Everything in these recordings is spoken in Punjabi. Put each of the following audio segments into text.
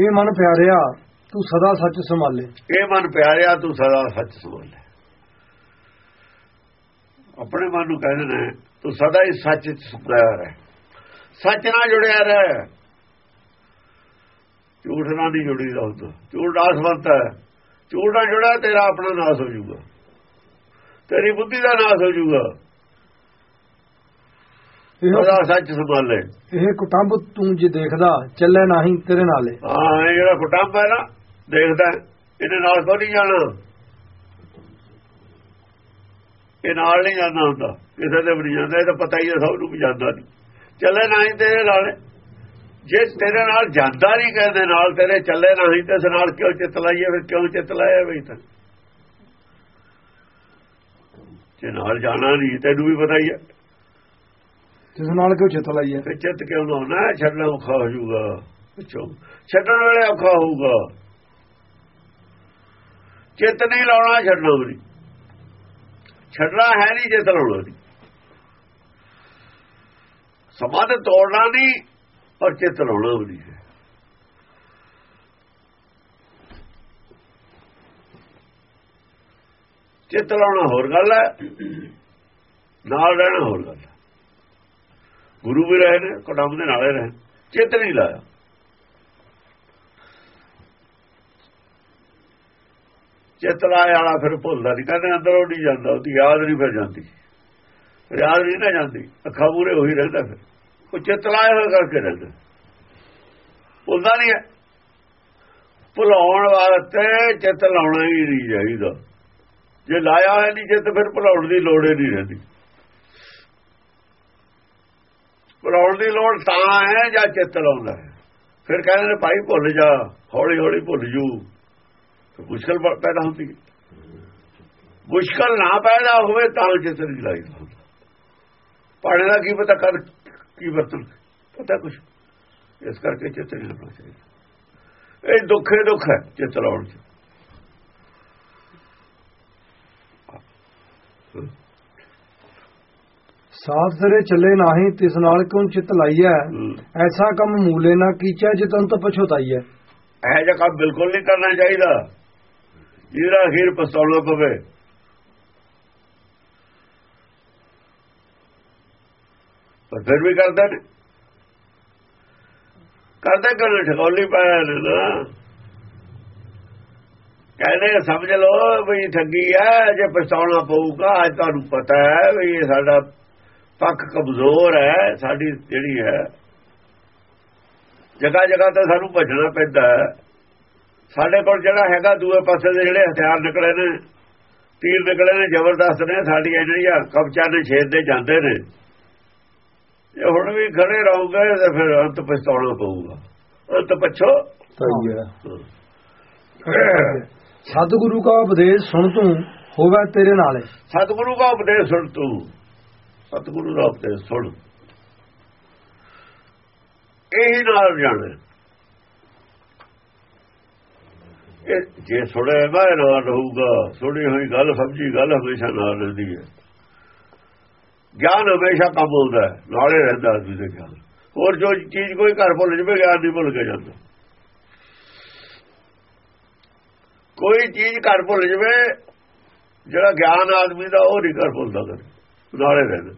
ਇਹ ਮਨ ਪਿਆਰਿਆ, ਤੂੰ ਸਦਾ ਸੱਚ ਸੰਭਾਲੇ। ਇਹ ਮਨ ਪਿਆਰਿਆ, ਤੂੰ ਸਦਾ ਸੱਚ ਸੰਭਾਲੇ। ਆਪਣੇ ਮਨ ਨੂੰ ਕਹਿੰਦੇ ਨੇ, ਤੂੰ ਸਦਾ ਹੀ ਸੱਚ ਚ ਰਹਿ। ਸੱਚ ਨਾਲ ਜੁੜਿਆ ਰਹਿ। ਝੂਠ ਨਾਲ ਨਹੀਂ ਜੁੜੀ ਰਹੋ ਝੂਠ ਆਸਵੰਤ ਹੈ। ਝੂਠ ਨਾਲ ਜੁੜਾ ਤੇਰਾ ਆਪਣਾ ਨਾਸ ਹੋ ਜਾਊਗਾ। ਤੇਰੀ ਬੁੱਧੀ ਦਾ ਨਾਸ ਹੋ ਜਾਊਗਾ। ਇਹ ਸਦਾ ਸੱਚ ਸੰਭਾਲੇ। ਇਹ ਕੁਟੰਬ ਤੂੰ ਜੇ ਦੇਖਦਾ ਚੱਲੇ ਨਹੀਂ ਤੇਰੇ ਨਾਲੇ। ਹਾਂ ਇਹ ਜਿਹੜਾ ਕੁਟੰਬ ਹੈ ਨਾ ਦੇਖਦਾ ਇਹਦੇ ਨਾਲ ਕੋਈ ਨਹੀਂ ਜਾਣਾ? ਇਹ ਨਾਲ ਨਹੀਂ ਜਾਂਦਾ ਹੁੰਦਾ ਕਿਸੇ ਦੇ ਵੀ ਜਾਂਦਾ ਇਹ ਤਾਂ ਪਤਾ ਹੀ ਹੈ ਸਭ ਨੂੰ ਵੀ ਜਾਂਦਾ ਨਹੀਂ। ਚੱਲੇ ਨਹੀਂ ਤੇਰੇ ਨਾਲ। ਜੇ ਤੇਰੇ ਨਾਲ ਜਾਂਦਾ ਨਹੀਂ ਕਹਿੰਦੇ ਨਾਲ ਤੇਰੇ ਚੱਲੇ ਨਹੀਂ ਤੇ ਇਸ ਨਾਲ ਕਿਉਂ ਚਿੱਤ ਲਾਈਏ ਫਿਰ ਕਿਉਂ ਚਿੱਤ ਲਾਇਆ ਬਈ ਤਾਂ? ਜੇ ਨਾਲ ਜਾਣਾ ਨਹੀਂ ਤੈਨੂੰ ਵੀ ਪਤਾ ਹੀ ਹੈ। ਜਿਸ ਨਾਲ ਕਿਉਂ ਚਿੱਤ ਲਾਈਏ ਫਿਰ ਚਿੱਤ ਕਿਉਂ ਨਾ ਹੋਣਾ ਛੱਡਣਾ ਔਖਾ ਹੋ ਜਾਊਗਾ। ਪਿੱਛੋਂ ਛੱਡਣ ਵਾਲੇ ਔਖਾ ਹੋਊਗਾ। ਚਿੱਤ ਨਹੀਂ ਲਾਉਣਾ, ਛੱਡਣਾ ਵੀ ਨਹੀਂ। ਛੱਡਣਾ ਹੈ ਨਹੀਂ ਚਿੱਤ ਲਾਉਣਾ ਨਹੀਂ। ਸਮਾਧ ਤੋੜਨਾ ਨਹੀਂ ਔਰ ਚਿੱਤ ਲਾਉਣਾ ਵੀ ਨਹੀਂ ਹੈ। ਚਿੱਤ ਲਾਉਣਾ ਹੋਰ ਗੱਲ ਹੈ, ਨਾਲ ਰਹਿਣਾ ਹੋਰ ਗੱਲ ਹੈ। ਗੁਰੂ ਵੀ ਰਹੇ ਨੇ ਕੁਟੰਬ ਦੇ ਨਾਲੇ ਰਹੇ ਚਿੱਤ ਨਹੀਂ ਲਾਇਆ। ਚਿੱਤ ਲਾਇਆ ਵਾਲਾ ਫਿਰ ਭੁੱਲਦਾ ਨਹੀਂ। ਕਹਿੰਦੇ ਅੰਦਰੋਂ ਨਹੀਂ ਜਾਂਦਾ, ਉਹਦੀ ਯਾਦ ਨਹੀਂ ਫਿਰ ਜਾਂਦੀ। ਯਾਦ ਨਹੀਂ ਨਾ ਜਾਂਦੀ। ਅੱਖਾਂ ਮੂਰੇ ਹੋਈ ਰਹਿੰਦਾ ਫਿਰ। ਉਹ ਚਿੱਤ ਲਾਇਆ ਹੋਇਆ ਕਰਕੇ ਰਹਿੰਦਾ। ਭੁੱਲਦਾ ਨਹੀਂ ਹੈ। ਭੁਲਾਉਣ ਵਾਸਤੇ ਚਿੱਤ ਲਾਉਣਾ ਹੀ ਨਹੀਂ ਚਾਹੀਦਾ। ਜੇ ਲਾਇਆ ਹੋਇਆ ਨਹੀਂ ਚਿੱਤ ਫਿਰ ਭੁਲਾਉਣ ਦੀ ਲੋੜ ਹੀ ਨਹੀਂ ਰਹਿੰਦੀ। ਭੁਲਾਉਣ ਦੀ ਲੋੜ ਤਾਂ ਹੈ ਜਾਂ ਚਿੱਤ ਲਾਉਂਦਾ ਫਿਰ ਕਹਿੰਦੇ ਨੇ, ਭਾਈ ਭੁੱਲ ਜਾ, ਹੌਲੀ ਹੌਲੀ ਭੁੱਲ ਜੂ। ਮੁਸ਼ਕਲ ਪੈਦਾ ਹੁੰਦੀ ਹੈ। ਮੁਸ਼ਕਲ ਨਾ ਪੈਦਾ ਹੋਵੇ ਤਾਂ ਚਿੱਤ ਨਹੀਂ ਲਾਈਦਾ ਪੜ੍ਹਨ ਦਾ ਕੀ ਪਤਾ ਕਰ ਕੀ ਵਰਤਨ ਪਤਾ ਕੁਛ। ਇਸ ਕਰਕੇ ਚਿੱਤ ਨਹੀਂ ਲਾਉਣਾ ਚਾਹੀਦਾ। ਇਹ ਦੁੱਖੇ ਦੁੱਖ ਹੈ, ਚਿੱਤ ਲਾਉਣ ਚ। ਸਾਥ ਤੇਰੇ ਚੱਲੇ ਨਹੀਂ ਤਿਸ ਨਾਲ ਕਿਉਂ ਚਿੱਤ ਲਾਈਐ। ਐਸਾ ਕੰਮ ਮੂਲੇ ਨਾ ਕੀਚੈ ਜਿਤਨ ਤਾਂ ਪਛੋਤਾਈਐ। ਇਹ ਜਿਹਾ ਕੰਮ ਬਿਲਕੁਲ ਨਹੀਂ ਕਰਨਾ ਚਾਹੀਦਾ। ਜਿਹੜਾ ਅਖੀਰ ਪਸਤੌਣਾ ਪਵੇ। ਪਰ ਫਿਰ ਵੀ ਕਰਦੇ ਨੇ। ਕਰਦੇ ਕਰਨ ਠਗੌਲੀ ਪਾਇਆ ਨੇ ਨਾ। ਕਹਿੰਦੇ ਸਮਝ ਲਓ ਵੀ ਠੱਗੀ ਹੈ ਜੇ ਪਛਤਾਉਣਾ ਪਊਗਾ ਅੱਜ ਤੁਹਾਨੂੰ ਪਤਾ ਹੈ ਵੀ ਇਹ ਸਾਡਾ ਪੱਖ ਕਮਜ਼ੋਰ ਹੈ ਸਾਡੀ ਜਿਹੜੀ ਹੈ ਜਗ੍ਹਾ ਜਗ੍ਹਾ ਤੇ ਸਾਨੂੰ ਭੱਜਣਾ ਪੈਂਦਾ ਹੈ। ਸਾਡੇ ਕੋਲ ਜਿਹੜਾ ਹੈਗਾ ਦੂਏ ਪਾਸੇ ਦੇ ਜਿਹੜੇ ਹਥਿਆਰ ਨਿਕਲੇ ਨੇ ਤੀਰ ਨਿਕਲੇ ਨੇ ਜ਼ਬਰਦਸਤ ਨੇ ਸਾਡੀਆਂ ਜਿਹੜੀਆਂ ਕਬਚਾ ਨੇ ਛੇਦ ਦੇ ਜਾਂਦੇ ਨੇ। ਜੇ ਹੁਣ ਵੀ ਖੜੇ ਰਹੋਗੇ ਤਾਂ ਫਿਰ ਅੰਤ ਪਛਤਾਉਣਾ ਪਊਗਾ। ਅੰਤ ਪਛੋ। ਸਤਿਗੁਰੂ ਦਾ ਉਪਦੇਸ਼ ਸੁਣ ਤੂੰ ਹੋਵੇ ਤੇਰੇ ਨਾਲੇ। ਸਤਿਗੁਰੂ ਦਾ ਉਪਦੇਸ਼ ਸੁਣ ਤੂੰ। ਸਤਿਗੁਰੂ ਦਾ ਉਪਦੇਸ਼ ਸੁਣ। ਇਹੀ ਨਾਲ ਜਾਣੇ। ਜੇ ਸੁਣੇਗਾ ਇਹ ਨਾਲ ਰਹੂਗਾ ਸੁਣੀ ਹੋਈ ਗੱਲ ਸਮਝੀ ਗੱਲ ਹਮੇਸ਼ਾ ਨਾਲ ਰਹਿੰਦੀ ਹੈ। ਗਿਆਨ ਹਮੇਸ਼ਾ ਕੰਮ ਆਉਂਦਾ ਹੈ, ਨਾਲੇ ਰਹਿੰਦਾ ਆਦਮੀ ਦੇ ਗਿਆਨ। ਹੋਰ ਜੋ ਚੀਜ਼ ਕੋਈ ਘਰ ਭੁੱਲ ਜਵੇ ਗਿਆਨ ਨਹੀਂ ਭੁੱਲ ਕੇ ਜਾਂਦਾ। ਕੋਈ ਚੀਜ਼ ਘਰ ਭੁੱਲ ਜਵੇ ਜਿਹੜਾ ਗਿਆਨ ਆਦਮੀ ਦਾ ਉਹ ਨਹੀਂ ਘਰ ਭੁੱਲਦਾ ਕਰ ਨਾਲੇ ਰਹਿੰਦਾ।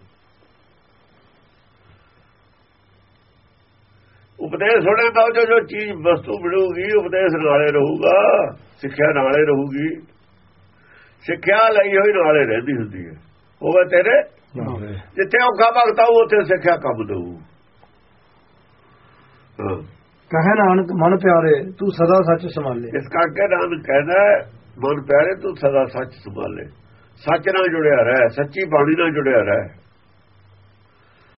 ਉਪਦੇਸ਼ ਸੁਣੇ ਤਾਂ ਜੋ ਜੋ ਚੀਜ਼ ਵਸਤੂ ਮਿਲੂਗੀ ਉਪਦੇਸ਼ ਨਾਲੇ ਰਹੂਗਾ ਸਿੱਖਿਆ ਨਾਲੇ ਰਹੂਗੀ। ਸਿੱਖਿਆ ਲਈ ਹੋਈ ਨਾਲੇ ਰਹਿੰਦੀ ਹੁੰਦੀ ਹੈ। ਹੋਵੇ ਤੇਰੇ। ਜਿੱਥੇ ਔਖਾ ਭਗਤਾ ਉਹ ਉੱਥੇ ਸਿੱਖਿਆ ਕੰਮ ਦਊ। ਕਹੇ ਨਾਨਕ ਮਨ ਪਿਆਰੇ ਤੂੰ ਸਦਾ ਸੱਚ ਸੰਭਾਲੇ। ਇਸ ਕਰਕੇ ਨਾਨਕ ਕਹਿੰਦਾ ਮਨ ਪਿਆਰੇ ਤੂੰ ਸਦਾ ਸੱਚ ਸੰਭਾਲੇ। ਸੱਚ ਨਾਲ ਜੁੜਿਆ ਰਹਿ ਸੱਚੀ ਬਾਣੀ ਨਾਲ ਜੁੜਿਆ ਰਹਿ।